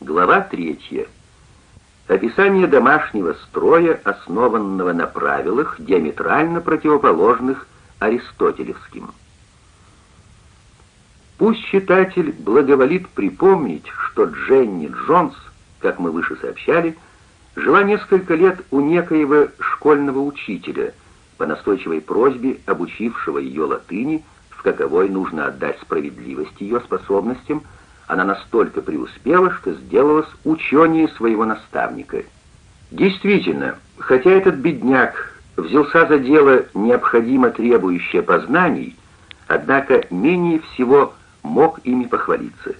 Глава третья. Описание домашнего строя, основанного на правилах, диаметрально противоположных аристотелевским. Пусть читатель благоволит припомнить, что Дженни Джонс, как мы выше сообщали, жила несколько лет у некоего школьного учителя, по настойчивой просьбе обучившего ее латыни, в каковой нужно отдать справедливость ее способностям, она настолько преуспела, что сделалась ученее своего наставника. Действительно, хотя этот бедняк взялся за дело, необходимо требующее познаний, однако менее всего мог ими похвалиться.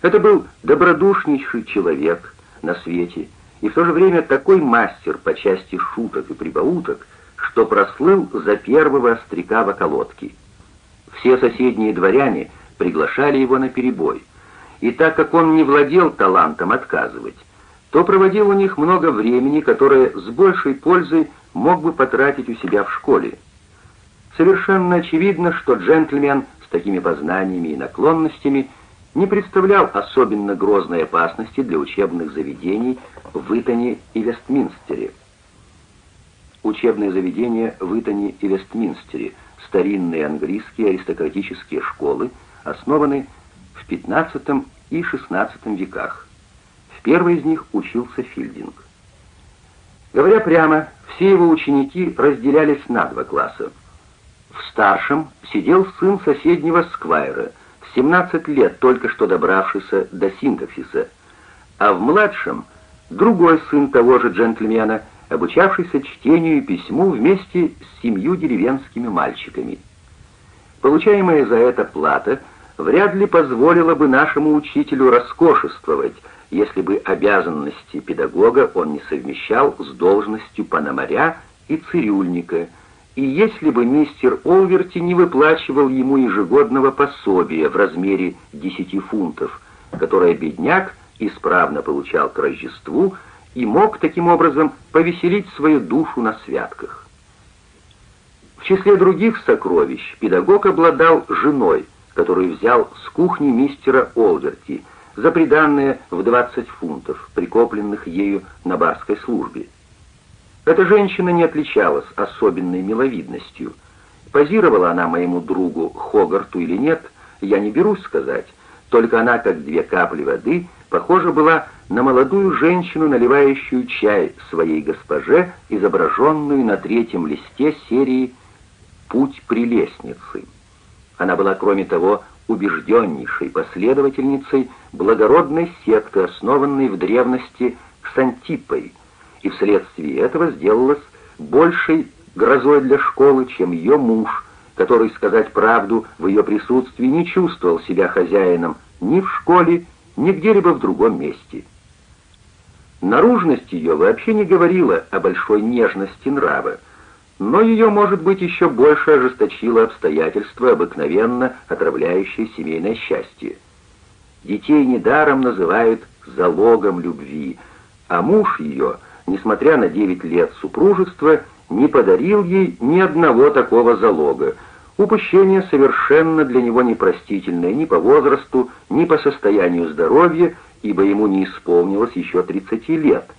Это был добродушнейший человек на свете, и в то же время такой мастер по части шуток и прибауток, что прослыл за первого остряка в околотке. Все соседние дворяне приглашали его на перебой, и так как он не владел талантом отказывать, то проводил у них много времени, которое с большей пользой мог бы потратить у себя в школе. Совершенно очевидно, что джентльмен с такими познаниями и наклонностями не представлял особенно грозной опасности для учебных заведений в Итоне и Вестминстере. Учебные заведения в Итоне и Вестминстере, старинные английские аристократические школы, основаны в XV и XVI веках. В первой из них учился Филдинг. Говоря прямо, все его ученики разделялись на два класса. В старшем сидел сын соседнего сквайра, в 17 лет только что добравшийся до синтаксиса, а в младшем другой сын того же джентльмена, обучавшийся чтению и письму вместе с семью деревенскими мальчиками. Получаемая за это плата вряд ли позволила бы нашему учителю роскошествовать, если бы обязанности педагога он не совмещал с должностью пономаря и цирюльника, и если бы мистер Олверти не выплачивал ему ежегодного пособия в размере 10 фунтов, которое бедняк исправно получал к Рождеству и мог таким образом повеселить свою душу на святках. В числе других сокровищ педагог обладал женой, которую взял с кухни мистера Олверти – за приданное в 20 фунтов, прикопленных ею на барской службе. Эта женщина не отличалась особенной миловидностью. Позировала она моему другу Хогарту или нет, я не берусь сказать, только она, как две капли воды, похожа была на молодую женщину, наливающую чай своей госпоже, изображенную на третьем листе серии «Путь прелестницы». Она была, кроме того, убежденнейшей последовательницей благородной секты, основанной в древности Ксантипой, и вследствие этого сделалась большей грозой для школы, чем ее муж, который, сказать правду, в ее присутствии не чувствовал себя хозяином ни в школе, ни где-либо в другом месте. Наружность ее вообще не говорила о большой нежности нрава, но ее, может быть, еще больше ожесточило обстоятельство, обыкновенно отравляющее семейное счастье. Детей недаром называют залогом любви, а муж ее, несмотря на девять лет супружества, не подарил ей ни одного такого залога. Упущение совершенно для него непростительное ни по возрасту, ни по состоянию здоровья, ибо ему не исполнилось еще тридцати лет.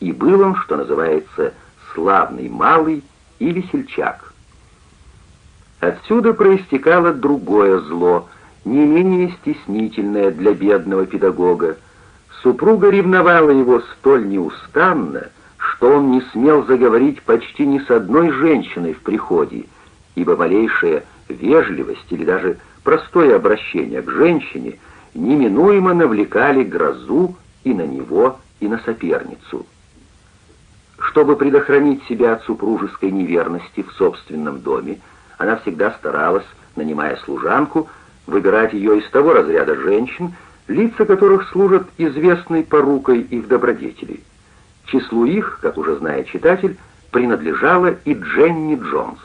И был он, что называется, славный малый, и весельчак. Отсюда проистекало другое зло, не менее стеснительное для бедного педагога. Супруга ревновала его столь неустанно, что он не смел заговорить почти ни с одной женщиной в приходе, ибо малейшая вежливость или даже простое обращение к женщине неминуемо навлекали грозу и на него, и на соперницу. Чтобы предохранить себя от супружеской неверности в собственном доме, она всегда старалась, нанимая служанку, выбирать ее из того разряда женщин, лица которых служат известной порукой и в добродетели. числу их, как уже знает читатель, принадлежала и Дженни Джонс.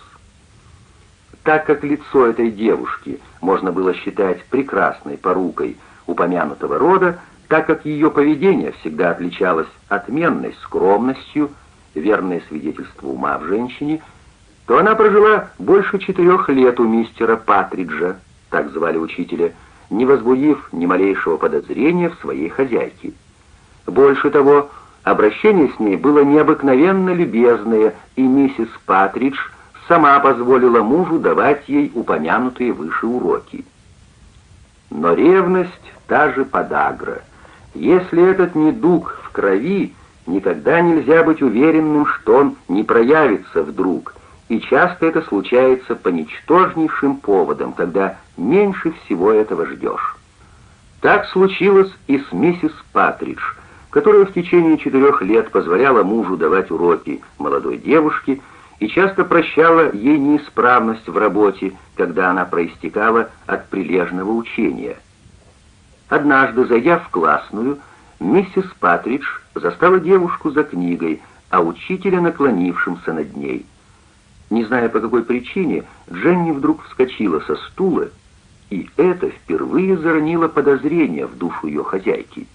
Так как лицо этой девушки можно было считать прекрасной порукой упомянутого рода, так как ее поведение всегда отличалось отменной скромностью, верное свидетельство ума в женщине, то она прожила больше четырех лет у мистера Патриджа, так звали учителя, не возбудив ни малейшего подозрения в своей хозяйке. Больше того, обращение с ней было необыкновенно любезное, и миссис Патридж сама позволила мужу давать ей упомянутые выше уроки. Но ревность — та же подагра. Если этот недуг в крови, никогда нельзя быть уверенным, что он не проявится вдруг, и часто это случается по ничтожнейшим поводам, когда меньше всего этого ждешь. Так случилось и с миссис Патридж, которая в течение четырех лет позволяла мужу давать уроки молодой девушке и часто прощала ей неисправность в работе, когда она проистекала от прилежного учения. Однажды, зайдя в классную, миссис Патридж застала девушку за книгой, а учителя наклонившимся над ней. Не зная по какой причине, Дженни вдруг вскочила со стула, и это впервые заронило подозрение в душу ее хозяйки.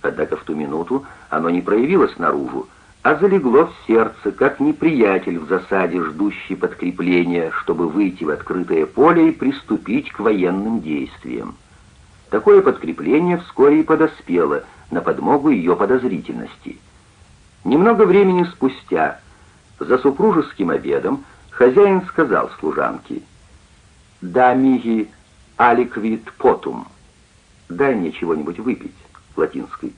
Однако в ту минуту оно не проявилось наружу, а залегло в сердце, как неприятель в засаде, ждущий подкрепления, чтобы выйти в открытое поле и приступить к военным действиям. Такое подкрепление вскоре и подоспело на подмогу ее подозрительности. Немного времени спустя, за супружеским обедом, хозяин сказал служанке, «Да, миги, аликвит потум, дай мне чего-нибудь выпить» латинской.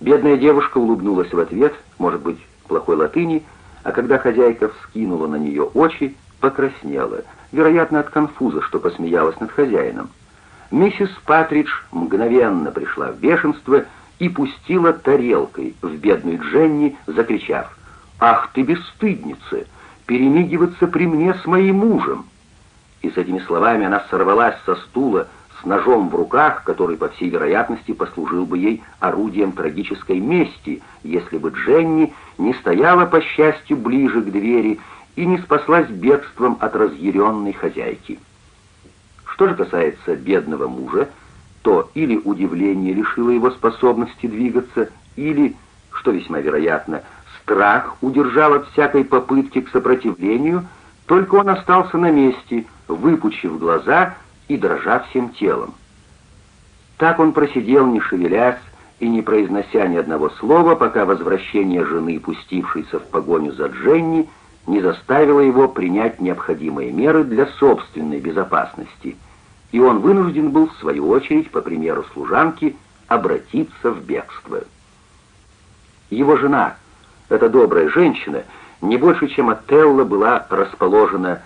Бедная девушка улыбнулась в ответ, может быть, плохой латыни, а когда хозяйка вскинула на нее очи, покраснела, вероятно, от конфуза, что посмеялась над хозяином. Миссис Патридж мгновенно пришла в бешенство и пустила тарелкой в бедную Дженни, закричав «Ах ты бесстыдница! Перемигиваться при мне с моим мужем!» И с этими словами она сорвалась со стула, ножом в руках, который, по всей вероятности, послужил бы ей орудием трагической мести, если бы Дженни не стояла, по счастью, ближе к двери и не спаслась бегством от разъяренной хозяйки. Что же касается бедного мужа, то или удивление лишило его способности двигаться, или, что весьма вероятно, страх удержал от всякой попытки к сопротивлению, только он остался на месте, выпучив глаза и дрожа всем телом. Так он просидел, не шевелясь и не произнося ни одного слова, пока возвращение жены, пустившейся в погоню за Дженни, не заставило его принять необходимые меры для собственной безопасности, и он вынужден был, в свою очередь, по примеру служанки, обратиться в бегство. Его жена, эта добрая женщина, не больше, чем Отелло, была расположена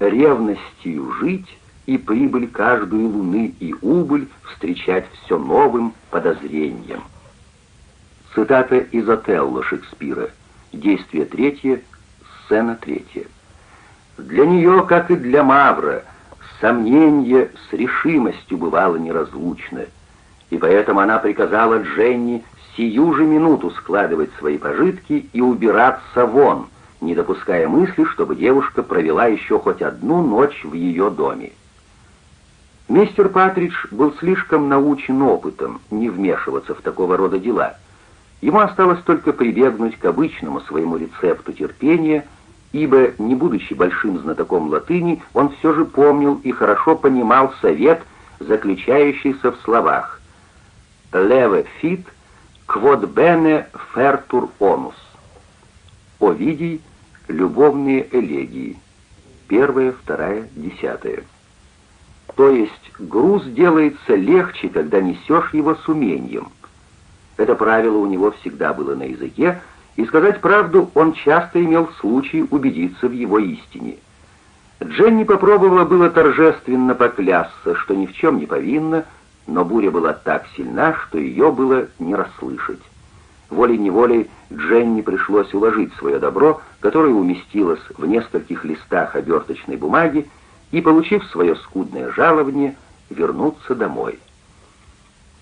ревностью жить и прибыль каждую луны и убыль встречать все новым подозрением. Цитата из Отелло Шекспира. Действие третье, сцена третья. Для нее, как и для Мавра, сомнение с решимостью бывало неразлучно, и поэтому она приказала Дженни сию же минуту складывать свои пожитки и убираться вон, не допуская мысли, чтобы девушка провела еще хоть одну ночь в ее доме. Мистер Патридж был слишком научен опытом не вмешиваться в такого рода дела. Ему осталось только прибегнуть к обычному своему рецепту терпения, ибо, не будучи большим знатоком латыни, он все же помнил и хорошо понимал совет, заключающийся в словах «Леве quod bene fertur onus». Овидий, любовные элегии. Первая, вторая, десятая. То есть груз делается легче, когда несешь его с умением. Это правило у него всегда было на языке, и сказать правду, он часто имел случай убедиться в его истине. Дженни попробовала было торжественно поклясться, что ни в чем не повинна, но буря была так сильна, что ее было не расслышать. Волей-неволей Дженни пришлось уложить свое добро, которое уместилось в нескольких листах оберточной бумаги, и, получив свое скудное жалование, вернуться домой.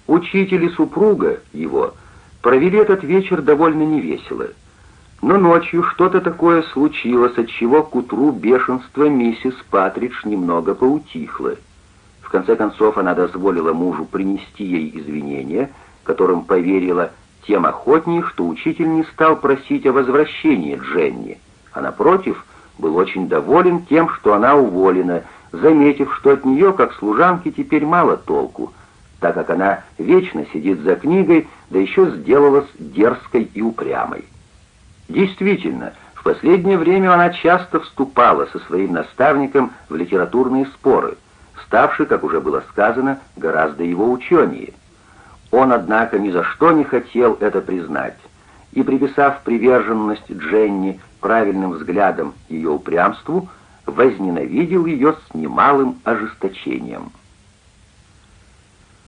Учитель и супруга его провели этот вечер довольно невесело. Но ночью что-то такое случилось, от чего к утру бешенство миссис Патридж немного поутихло. В конце концов она дозволила мужу принести ей извинения, которым поверила тем охотнее, что учитель не стал просить о возвращении Дженни, а напротив, был очень доволен тем, что она уволена, заметив, что от нее, как служанки, теперь мало толку, так как она вечно сидит за книгой, да еще сделалась дерзкой и упрямой. Действительно, в последнее время она часто вступала со своим наставником в литературные споры, ставшие, как уже было сказано, гораздо его ученее. Он, однако, ни за что не хотел это признать, и, приписав приверженность Дженни правильным взглядом ее упрямству, возненавидел ее с немалым ожесточением.